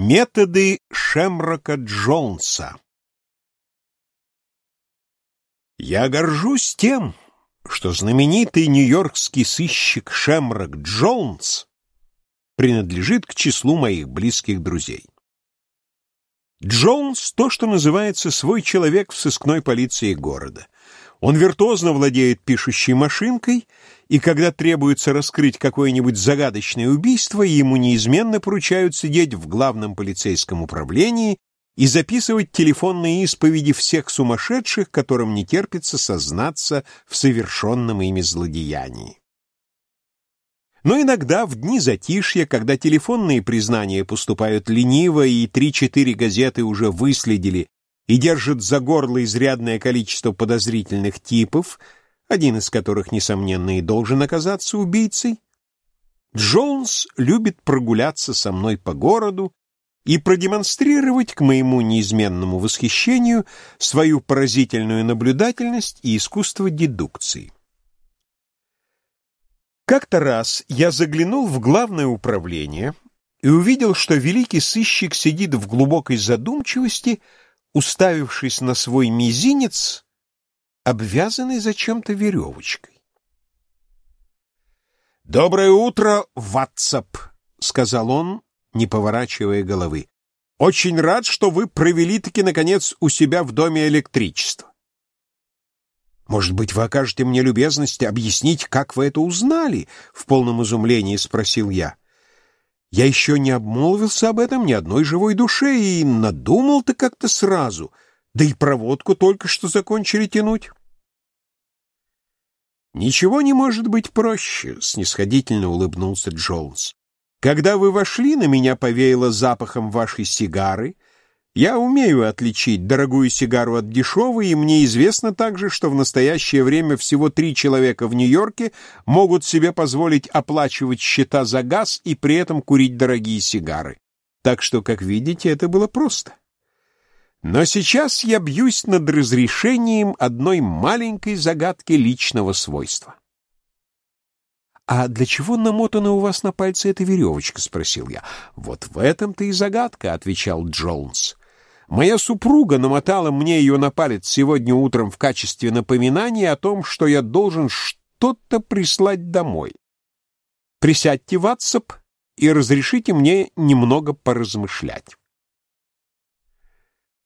Методы Шемрока Джонса Я горжусь тем, что знаменитый нью-йоркский сыщик Шемрок Джонс принадлежит к числу моих близких друзей. Джонс — то, что называется свой человек в сыскной полиции города. Он виртуозно владеет пишущей машинкой, и когда требуется раскрыть какое-нибудь загадочное убийство, ему неизменно поручают сидеть в главном полицейском управлении и записывать телефонные исповеди всех сумасшедших, которым не терпится сознаться в совершенном ими злодеянии. Но иногда в дни затишья, когда телефонные признания поступают лениво и три-четыре газеты уже выследили и держит за горло изрядное количество подозрительных типов, один из которых, несомненно, и должен оказаться убийцей, Джонс любит прогуляться со мной по городу и продемонстрировать, к моему неизменному восхищению, свою поразительную наблюдательность и искусство дедукции. Как-то раз я заглянул в главное управление и увидел, что великий сыщик сидит в глубокой задумчивости, уставившись на свой мизинец, обвязанный зачем-то веревочкой. «Доброе утро, Ватсап!» — сказал он, не поворачивая головы. «Очень рад, что вы провели-таки, наконец, у себя в доме электричество. Может быть, вы окажете мне любезность объяснить, как вы это узнали?» — в полном изумлении спросил я. Я еще не обмолвился об этом ни одной живой душе и надумал-то как-то сразу, да и проводку только что закончили тянуть. «Ничего не может быть проще», — снисходительно улыбнулся Джонс. «Когда вы вошли, на меня повеяло запахом вашей сигары. Я умею отличить дорогую сигару от дешевой, и мне известно также, что в настоящее время всего три человека в Нью-Йорке могут себе позволить оплачивать счета за газ и при этом курить дорогие сигары. Так что, как видите, это было просто. Но сейчас я бьюсь над разрешением одной маленькой загадки личного свойства. «А для чего намотана у вас на пальце эта веревочка?» — спросил я. «Вот в этом-то и загадка», — отвечал Джонс. «Моя супруга намотала мне ее на палец сегодня утром в качестве напоминания о том, что я должен что-то прислать домой. Присядьте в WhatsApp и разрешите мне немного поразмышлять».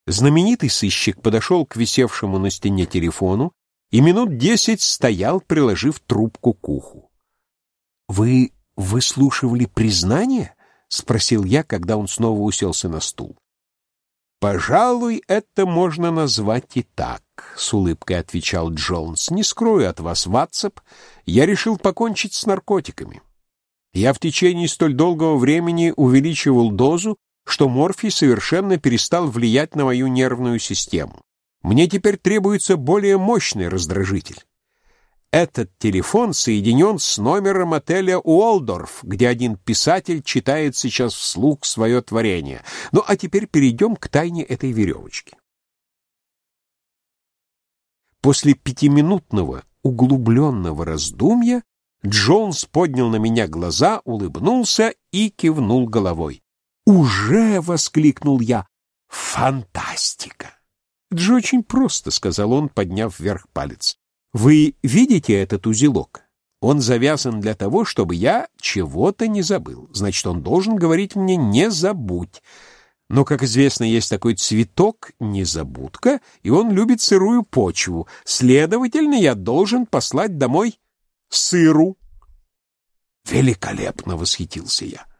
Знаменитый сыщик подошел к висевшему на стене телефону и минут десять стоял, приложив трубку к уху. «Вы выслушивали признание?» — спросил я, когда он снова уселся на стул. «Пожалуй, это можно назвать и так», — с улыбкой отвечал Джонс. «Не скрою от вас, Ватсап, я решил покончить с наркотиками. Я в течение столь долгого времени увеличивал дозу, что морфий совершенно перестал влиять на мою нервную систему. Мне теперь требуется более мощный раздражитель. Этот телефон соединен с номером отеля Уолдорф, где один писатель читает сейчас вслух свое творение. Ну а теперь перейдем к тайне этой веревочки. После пятиминутного углубленного раздумья Джонс поднял на меня глаза, улыбнулся и кивнул головой. «Уже!» — воскликнул я. «Фантастика!» «Джо очень просто», — сказал он, подняв вверх палец. «Вы видите этот узелок? Он завязан для того, чтобы я чего-то не забыл. Значит, он должен говорить мне «не забудь». Но, как известно, есть такой цветок незабудка, и он любит сырую почву. Следовательно, я должен послать домой сыру. Великолепно восхитился я.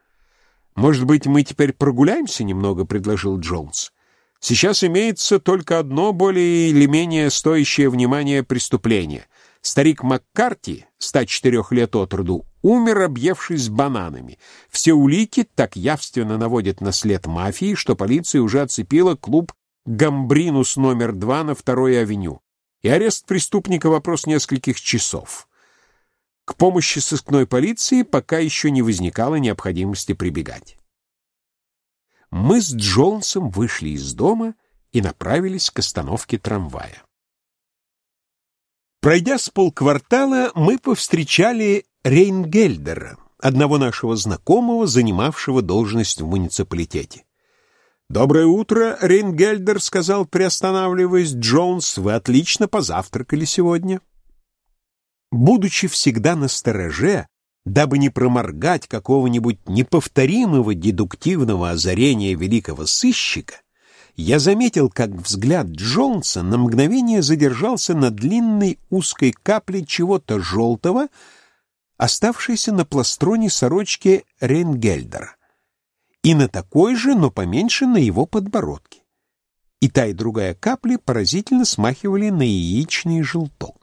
«Может быть, мы теперь прогуляемся немного?» — предложил Джонс. «Сейчас имеется только одно более или менее стоящее внимания преступление. Старик Маккарти, 104 лет от роду, умер, объевшись бананами. Все улики так явственно наводят на след мафии, что полиция уже оцепила клуб «Гамбринус номер два на второй авеню. И арест преступника — вопрос нескольких часов». К помощи сыскной полиции пока еще не возникало необходимости прибегать. Мы с Джонсом вышли из дома и направились к остановке трамвая. Пройдя с полквартала, мы повстречали Рейнгельдера, одного нашего знакомого, занимавшего должность в муниципалитете. «Доброе утро, Рейнгельдер», — сказал, приостанавливаясь Джонс. «Вы отлично позавтракали сегодня». Будучи всегда на стороже, дабы не проморгать какого-нибудь неповторимого дедуктивного озарения великого сыщика, я заметил, как взгляд Джонса на мгновение задержался на длинной узкой капле чего-то желтого, оставшейся на пластроне сорочки Рейнгельдера, и на такой же, но поменьше, на его подбородке. И та, и другая капли поразительно смахивали на яичный желток.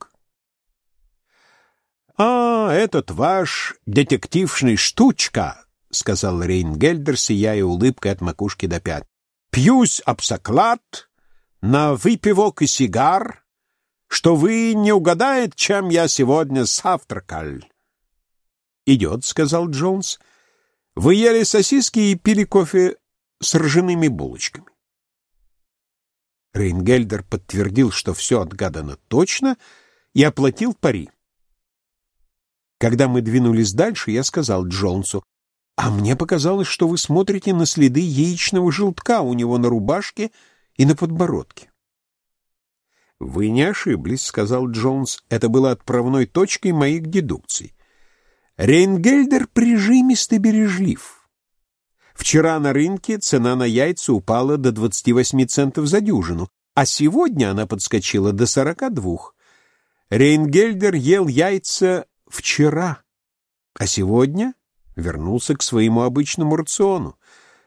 «А, этот ваш детектившный штучка», — сказал Рейнгельдер, сияя улыбкой от макушки до пят. «Пьюсь об заклад на выпивок и сигар, что вы не угадает, чем я сегодня завтракал». «Идет», — сказал Джонс. «Вы ели сосиски и пили кофе с ржаными булочками». Рейнгельдер подтвердил, что все отгадано точно, и оплатил пари. Когда мы двинулись дальше, я сказал Джонсу, «А мне показалось, что вы смотрите на следы яичного желтка у него на рубашке и на подбородке». «Вы не ошиблись», — сказал Джонс. «Это было отправной точкой моих дедукций. Рейнгельдер прижимисто бережлив. Вчера на рынке цена на яйца упала до 28 центов за дюжину, а сегодня она подскочила до 42. Рейнгельдер ел яйца вчера, а сегодня вернулся к своему обычному рациону.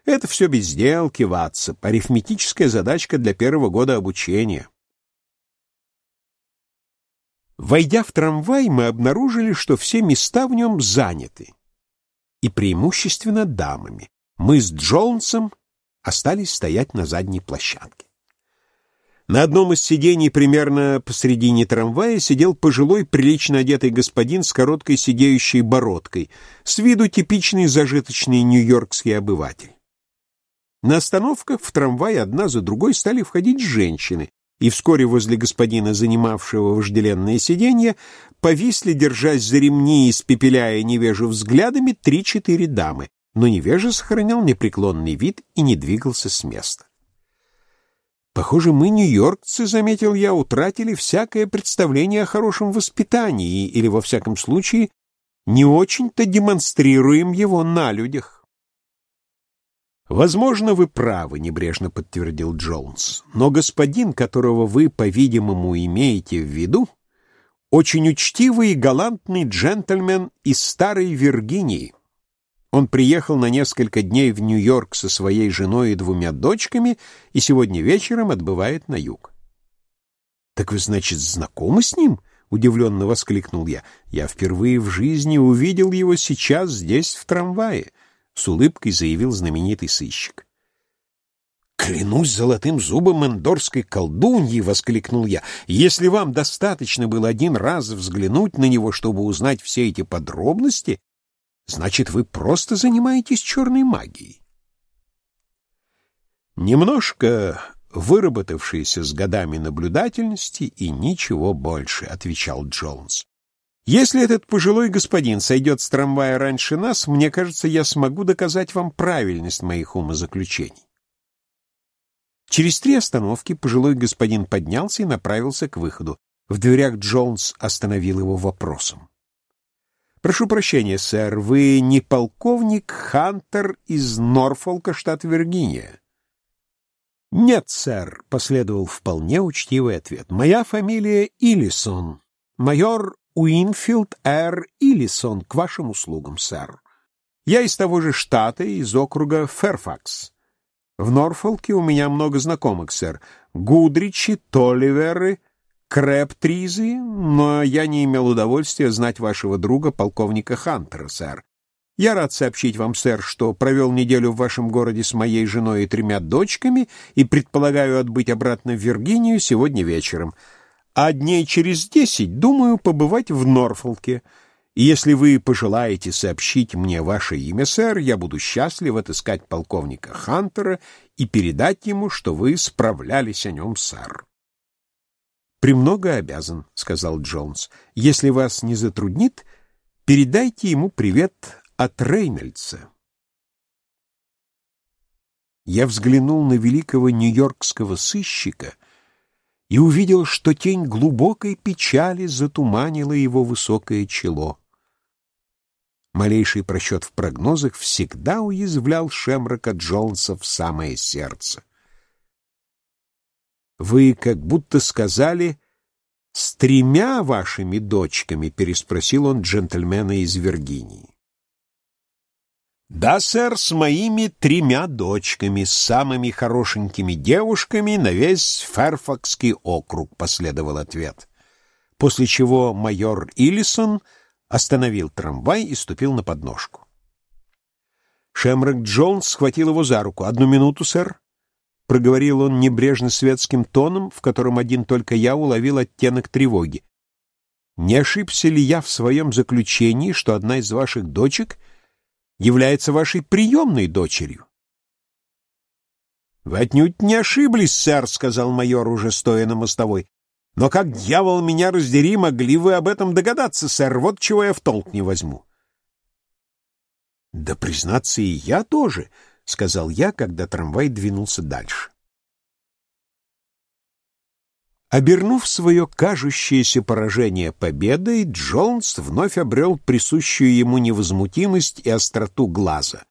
Это все безделки, Ватсап, арифметическая задачка для первого года обучения. Войдя в трамвай, мы обнаружили, что все места в нем заняты, и преимущественно дамами. Мы с Джонсом остались стоять на задней площадке. На одном из сидений примерно посредине трамвая сидел пожилой, прилично одетый господин с короткой сидеющей бородкой, с виду типичный зажиточный нью-йоркский обыватель. На остановках в трамвае одна за другой стали входить женщины, и вскоре возле господина, занимавшего вожделенное сиденье, повисли, держась за ремни и испепеляя невежу взглядами, три-четыре дамы, но невежа сохранял непреклонный вид и не двигался с места. Похоже, мы, нью-йоркцы, заметил я, утратили всякое представление о хорошем воспитании или, во всяком случае, не очень-то демонстрируем его на людях. «Возможно, вы правы», — небрежно подтвердил Джонс. «Но господин, которого вы, по-видимому, имеете в виду, очень учтивый и галантный джентльмен из Старой Виргинии». Он приехал на несколько дней в Нью-Йорк со своей женой и двумя дочками и сегодня вечером отбывает на юг. «Так вы, значит, знакомы с ним?» — удивленно воскликнул я. «Я впервые в жизни увидел его сейчас здесь, в трамвае», — с улыбкой заявил знаменитый сыщик. «Клянусь золотым зубом эндорской колдуньи!» — воскликнул я. «Если вам достаточно было один раз взглянуть на него, чтобы узнать все эти подробности, Значит, вы просто занимаетесь черной магией. Немножко выработавшиеся с годами наблюдательности и ничего больше, отвечал Джонс. Если этот пожилой господин сойдет с трамвая раньше нас, мне кажется, я смогу доказать вам правильность моих умозаключений. Через три остановки пожилой господин поднялся и направился к выходу. В дверях Джонс остановил его вопросом. Прошу прощения, сэр, вы не полковник Хантер из Норфолка, штат Виргиния? Нет, сэр, последовал вполне учтивый ответ. Моя фамилияИллисон. Майор Уинфилд Р.Иллисон, к вашим услугам, сэр. Я из того же штата, из округа Ферфакс. В Норфолке у меня много знакомых, сэр. Гудричи, Толливеры, Крэп-Тризы, но я не имел удовольствия знать вашего друга, полковника Хантера, сэр. Я рад сообщить вам, сэр, что провел неделю в вашем городе с моей женой и тремя дочками и предполагаю отбыть обратно в Виргинию сегодня вечером. А дней через десять думаю побывать в Норфолке. Если вы пожелаете сообщить мне ваше имя, сэр, я буду счастлив отыскать полковника Хантера и передать ему, что вы справлялись о нем, сэр. «Премного обязан», — сказал Джонс. «Если вас не затруднит, передайте ему привет от Рейнольдса». Я взглянул на великого нью-йоркского сыщика и увидел, что тень глубокой печали затуманила его высокое чело. Малейший просчет в прогнозах всегда уязвлял Шемрока Джонса в самое сердце. «Вы как будто сказали «с тремя вашими дочками», — переспросил он джентльмена из Виргинии. «Да, сэр, с моими тремя дочками, с самыми хорошенькими девушками на весь Ферфакский округ», — последовал ответ. После чего майор Иллисон остановил трамвай и ступил на подножку. Шемрак Джонс схватил его за руку. «Одну минуту, сэр», — проговорил он небрежно светским тоном, в котором один только я уловил оттенок тревоги. «Не ошибся ли я в своем заключении, что одна из ваших дочек — является вашей приемной дочерью. — Вы отнюдь не ошиблись, сэр, — сказал майор, уже стоя на мостовой. — Но как дьявол меня раздери, могли вы об этом догадаться, сэр, вот чего я в толк не возьму. — Да, признаться, и я тоже, — сказал я, когда трамвай двинулся дальше. Обернув свое кажущееся поражение победой, Джонс вновь обрел присущую ему невозмутимость и остроту глаза.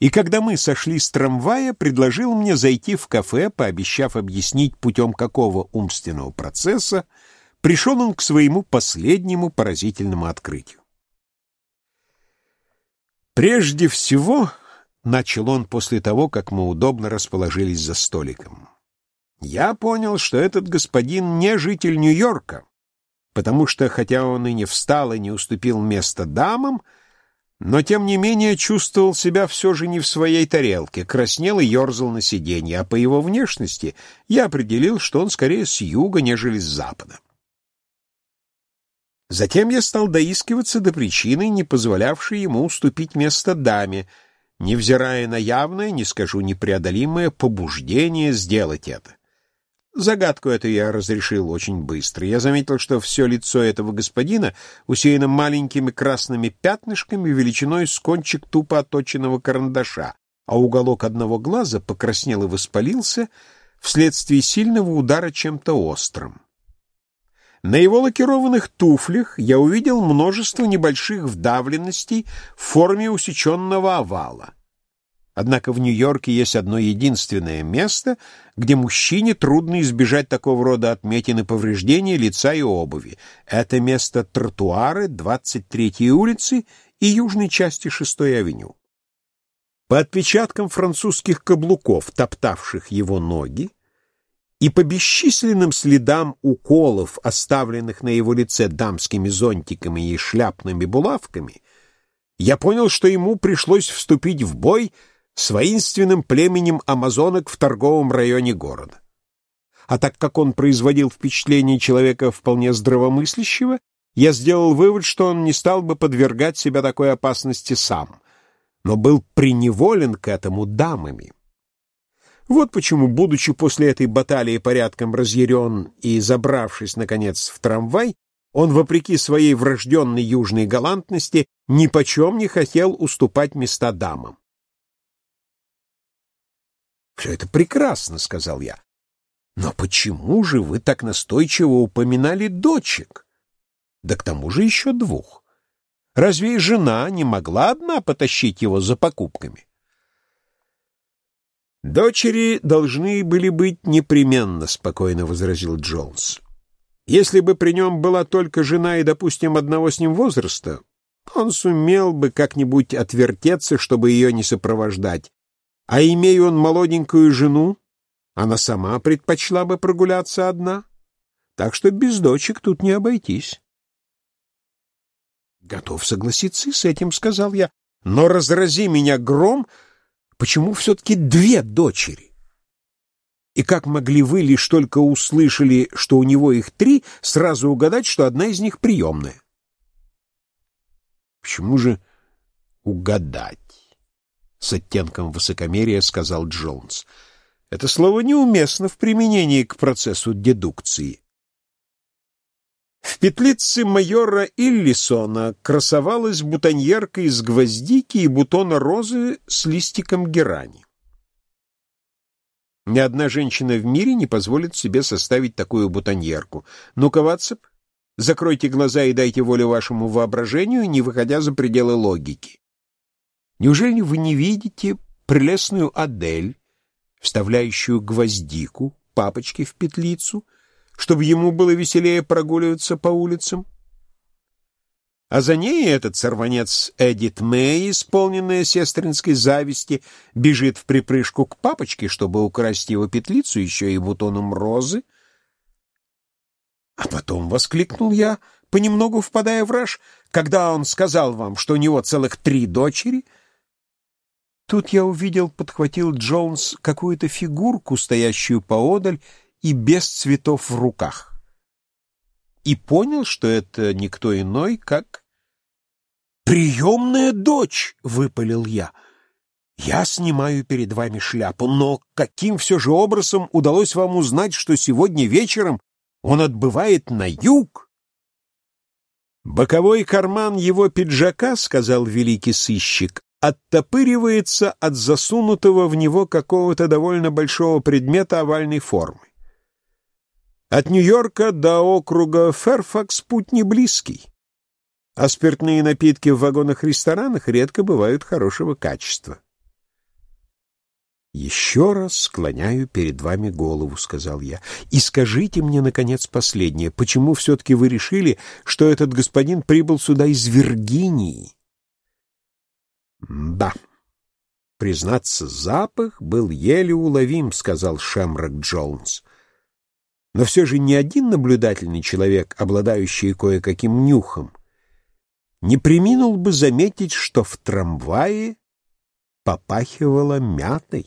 И когда мы сошли с трамвая, предложил мне зайти в кафе, пообещав объяснить, путем какого умственного процесса пришел он к своему последнему поразительному открытию. «Прежде всего», — начал он после того, как мы удобно расположились за столиком, — я понял, что этот господин не житель Нью-Йорка, потому что, хотя он и не встал и не уступил место дамам, но, тем не менее, чувствовал себя все же не в своей тарелке, краснел и ерзал на сиденье, а по его внешности я определил, что он скорее с юга, нежели с запада. Затем я стал доискиваться до причины, не позволявшей ему уступить место даме, невзирая на явное, не скажу непреодолимое, побуждение сделать это. Загадку эту я разрешил очень быстро. Я заметил, что все лицо этого господина усеяно маленькими красными пятнышками величиной с кончик тупо оточенного карандаша, а уголок одного глаза покраснел и воспалился вследствие сильного удара чем-то острым. На его лакированных туфлях я увидел множество небольших вдавленностей в форме усеченного овала. Однако в Нью-Йорке есть одно единственное место, где мужчине трудно избежать такого рода отметин и повреждения лица и обуви. Это место тротуары 23-й улицы и южной части 6-й авеню. По отпечаткам французских каблуков, топтавших его ноги, и по бесчисленным следам уколов, оставленных на его лице дамскими зонтиками и шляпными булавками, я понял, что ему пришлось вступить в бой с воинственным племенем амазонок в торговом районе города. А так как он производил впечатление человека вполне здравомыслящего, я сделал вывод, что он не стал бы подвергать себя такой опасности сам, но был приневолен к этому дамами. Вот почему, будучи после этой баталии порядком разъярен и забравшись, наконец, в трамвай, он, вопреки своей врожденной южной галантности, ни почем не хотел уступать места дамам. «Все это прекрасно», — сказал я. «Но почему же вы так настойчиво упоминали дочек? Да к тому же еще двух. Разве и жена не могла одна потащить его за покупками?» «Дочери должны были быть непременно», — спокойно возразил Джонс. «Если бы при нем была только жена и, допустим, одного с ним возраста, он сумел бы как-нибудь отвертеться, чтобы ее не сопровождать. А имея он молоденькую жену, она сама предпочла бы прогуляться одна. Так что без дочек тут не обойтись. Готов согласиться с этим, сказал я. Но разрази меня гром, почему все-таки две дочери? И как могли вы, лишь только услышали, что у него их три, сразу угадать, что одна из них приемная? Почему же угадать? с оттенком высокомерия сказал Джонс. Это слово неуместно в применении к процессу дедукции. В петлице майора Иллисона красовалась бутоньерка из гвоздики и бутона розы с листиком герани. Ни одна женщина в мире не позволит себе составить такую бутоньерку. Ну-ка, Ватсап, закройте глаза и дайте волю вашему воображению, не выходя за пределы логики. Неужели вы не видите прелестную Адель, вставляющую гвоздику, папочки в петлицу, чтобы ему было веселее прогуливаться по улицам? А за ней этот сорванец Эдит Мэй, исполненная сестринской зависти, бежит в припрыжку к папочке, чтобы украсть его петлицу еще и бутоном розы. А потом воскликнул я, понемногу впадая в раж, когда он сказал вам, что у него целых три дочери. Тут я увидел, подхватил Джонс какую-то фигурку, стоящую поодаль и без цветов в руках и понял, что это никто иной, как «Приемная дочь!» — выпалил я. «Я снимаю перед вами шляпу, но каким все же образом удалось вам узнать, что сегодня вечером он отбывает на юг?» «Боковой карман его пиджака, — сказал великий сыщик, — оттопыривается от засунутого в него какого-то довольно большого предмета овальной формы. От Нью-Йорка до округа Ферфакс путь не близкий, а спиртные напитки в вагонах-ресторанах редко бывают хорошего качества. «Еще раз склоняю перед вами голову», — сказал я, — «и скажите мне, наконец, последнее. Почему все-таки вы решили, что этот господин прибыл сюда из Виргинии?» «Да», Признаться, запах был еле уловим, — сказал Шемрак Джонс. Но все же ни один наблюдательный человек, обладающий кое-каким нюхом, не приминул бы заметить, что в трамвае попахивало мятой.